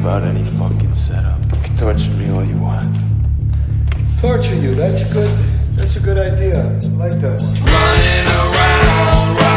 about any fucking setup. You can torture me all you want. Torture you, that's good. That's a good idea. I like that one. Running around.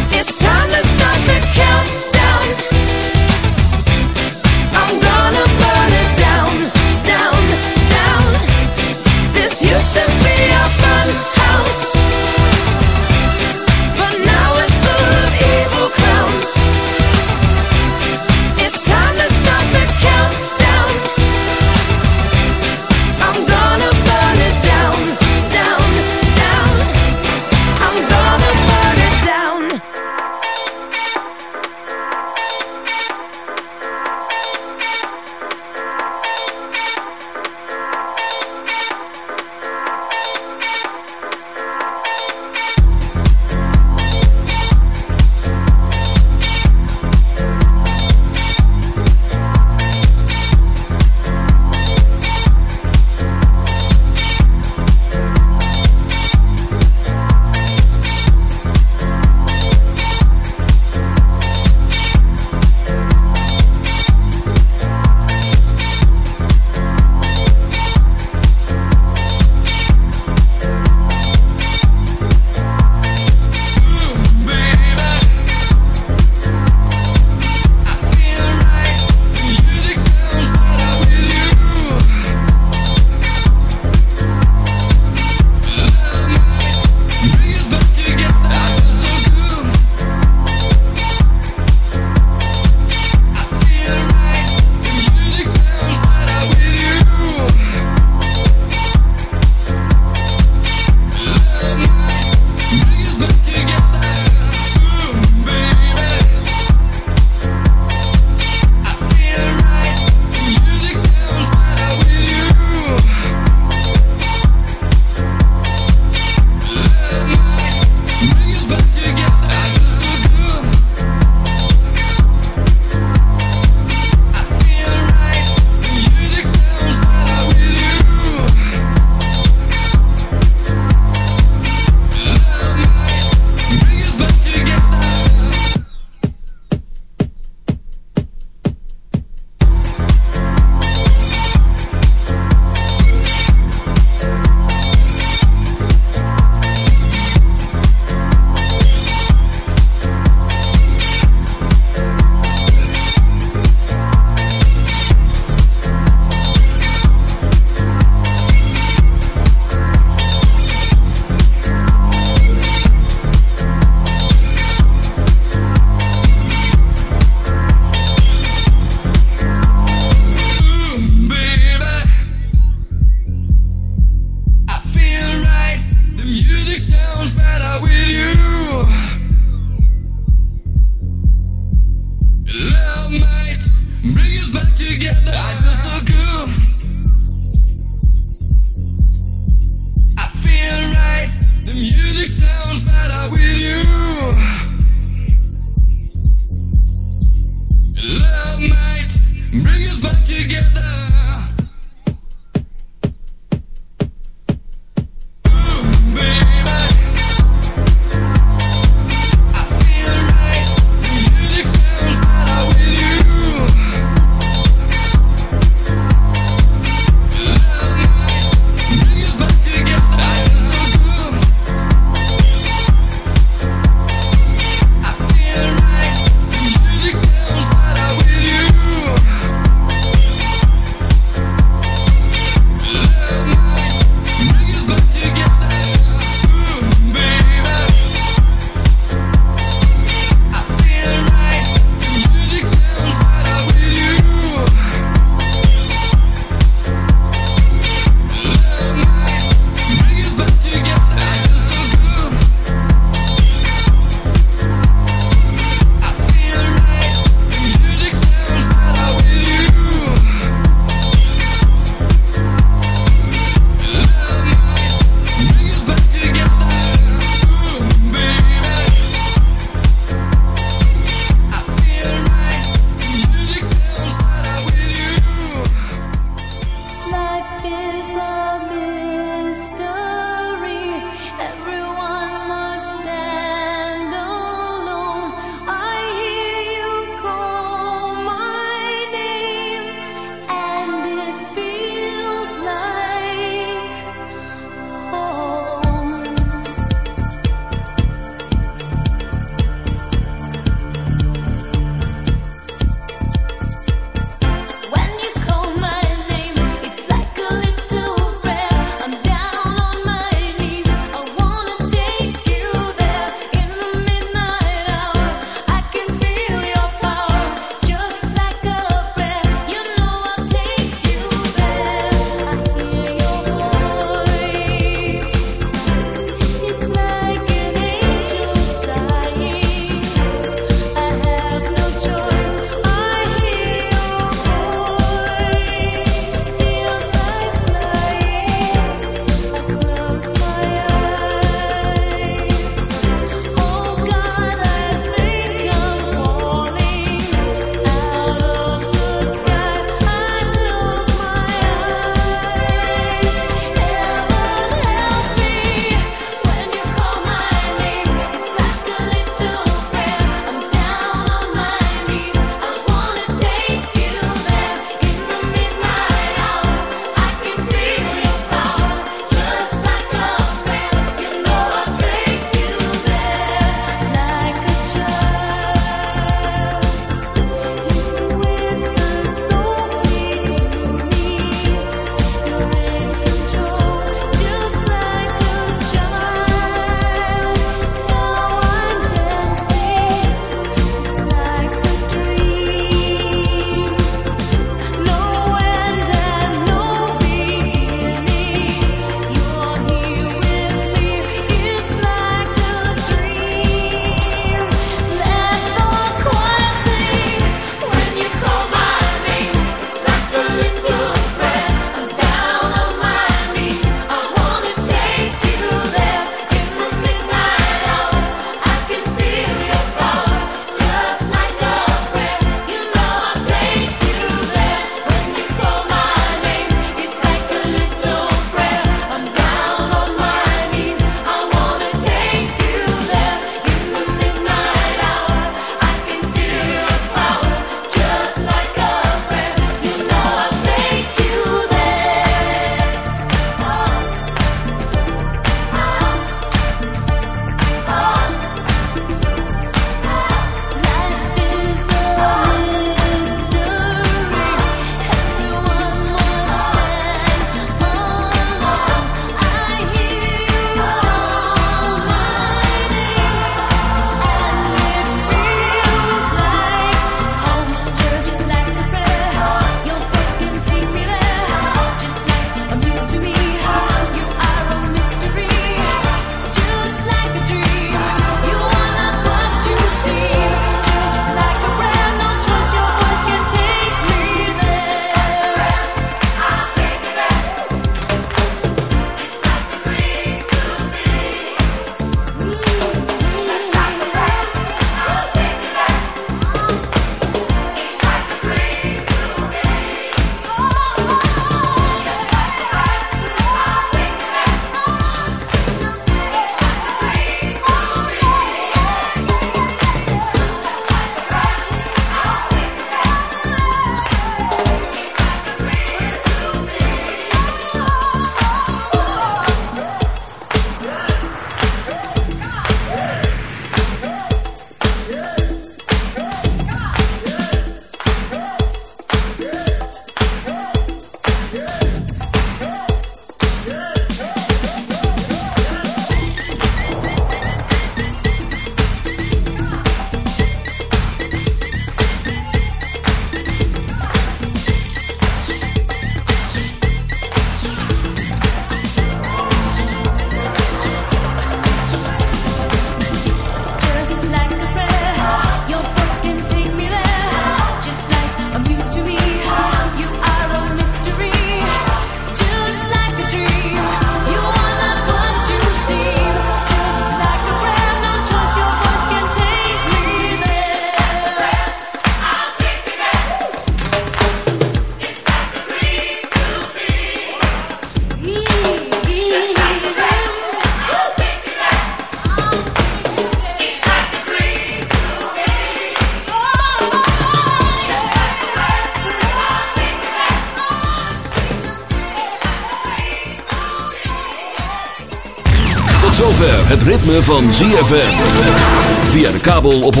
Ritme van ZFM. Via de kabel op 104.5.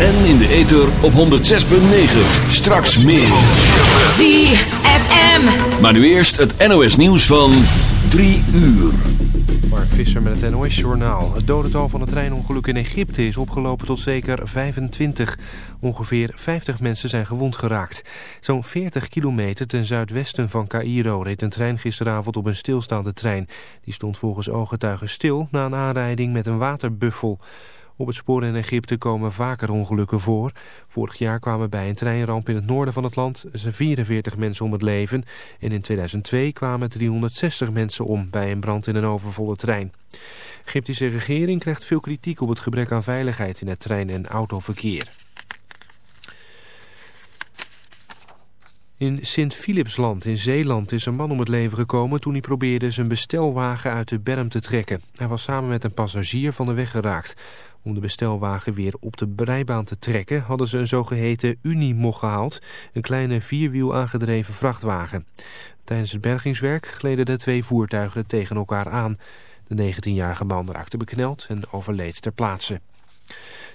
En in de ether op 106.9. Straks meer. ZFM. Maar nu eerst het NOS nieuws van 3 uur. Mark Visser met het NOS-journaal. Het dodental van het treinongeluk in Egypte is opgelopen tot zeker 25. Ongeveer 50 mensen zijn gewond geraakt. Zo'n 40 kilometer ten zuidwesten van Cairo reed een trein gisteravond op een stilstaande trein. Die stond volgens ooggetuigen stil na een aanrijding met een waterbuffel. Op het spoor in Egypte komen vaker ongelukken voor. Vorig jaar kwamen bij een treinramp in het noorden van het land 44 mensen om het leven. En in 2002 kwamen 360 mensen om bij een brand in een overvolle trein. De Egyptische regering krijgt veel kritiek op het gebrek aan veiligheid in het trein- en autoverkeer. In Sint-Philipsland in Zeeland is een man om het leven gekomen toen hij probeerde zijn bestelwagen uit de berm te trekken. Hij was samen met een passagier van de weg geraakt. Om de bestelwagen weer op de rijbaan te trekken hadden ze een zogeheten Unimog gehaald, een kleine vierwiel aangedreven vrachtwagen. Tijdens het bergingswerk gleden de twee voertuigen tegen elkaar aan. De 19-jarige man raakte bekneld en overleed ter plaatse.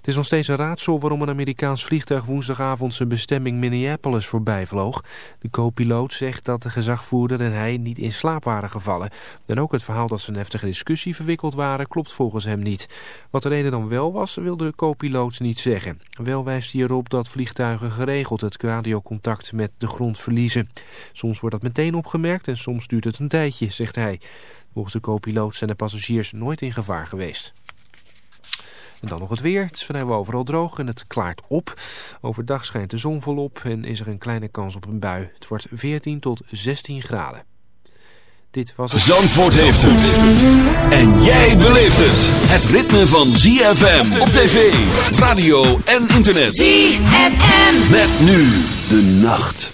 Het is nog steeds een raadsel waarom een Amerikaans vliegtuig woensdagavond zijn bestemming Minneapolis voorbij vloog. De co-piloot zegt dat de gezagvoerder en hij niet in slaap waren gevallen. En ook het verhaal dat ze een heftige discussie verwikkeld waren klopt volgens hem niet. Wat de reden dan wel was, wil de co-piloot niet zeggen. Wel wijst hij erop dat vliegtuigen geregeld het radiocontact met de grond verliezen. Soms wordt dat meteen opgemerkt en soms duurt het een tijdje, zegt hij. Volgens de co-piloot zijn de passagiers nooit in gevaar geweest. En dan nog het weer. Het is vrijwel overal droog en het klaart op. Overdag schijnt de zon volop en is er een kleine kans op een bui. Het wordt 14 tot 16 graden. Dit was het... Zandvoort heeft het. En jij beleeft het. Het ritme van ZFM op tv, radio en internet. ZFM. Met nu de nacht.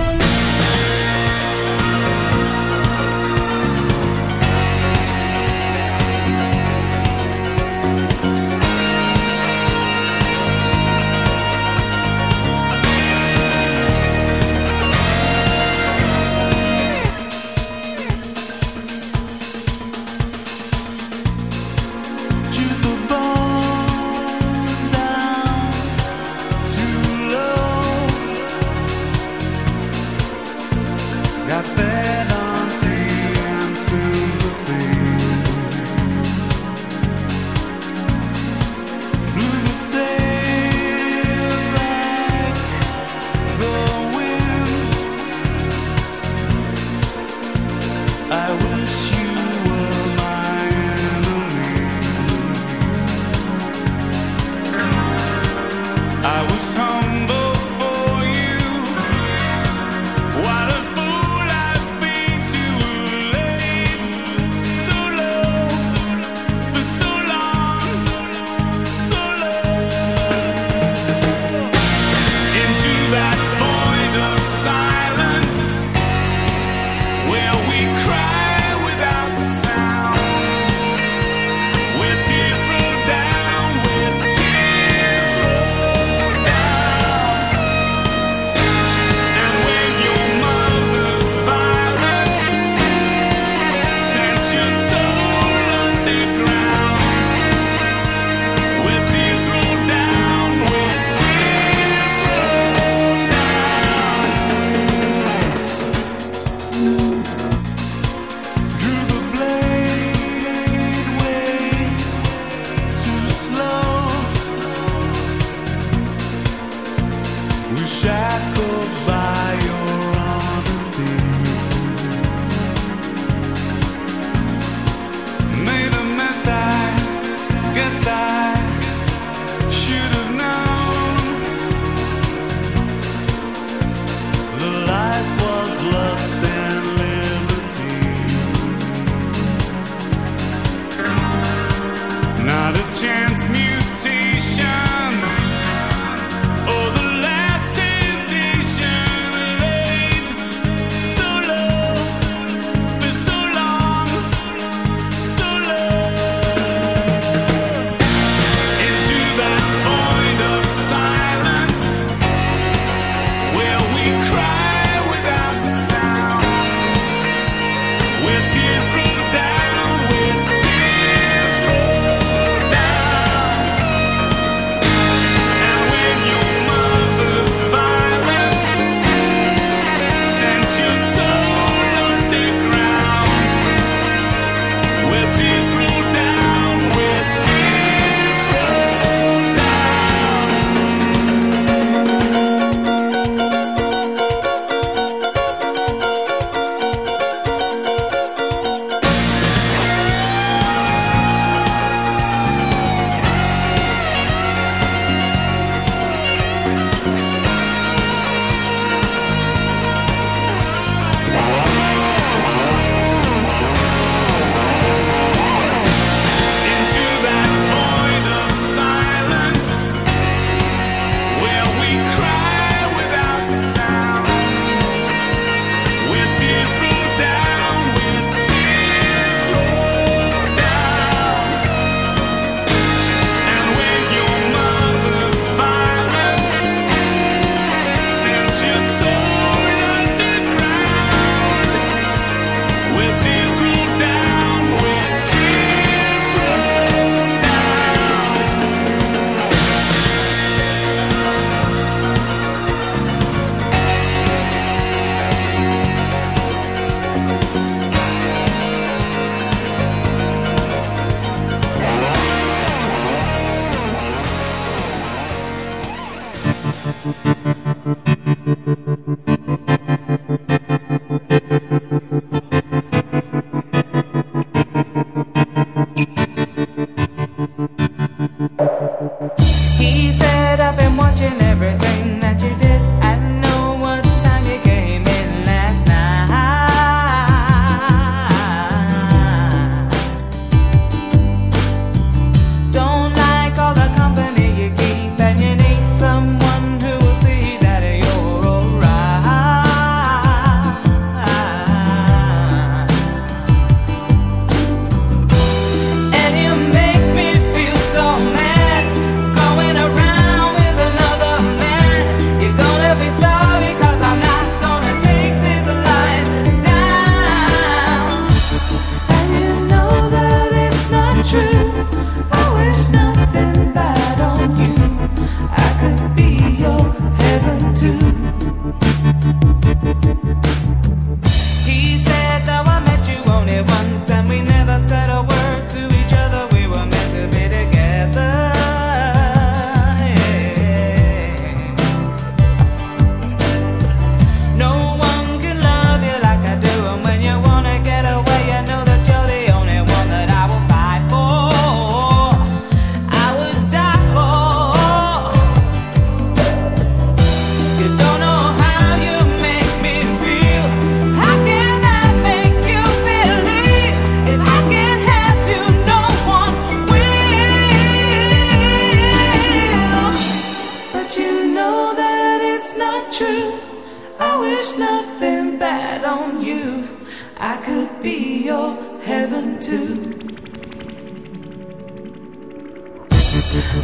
could be your heaven too.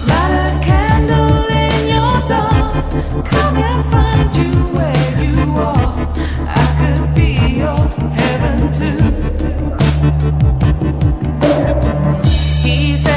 Light a candle in your dawn. Come and find you where you are. I could be your heaven too. He said.